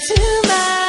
to my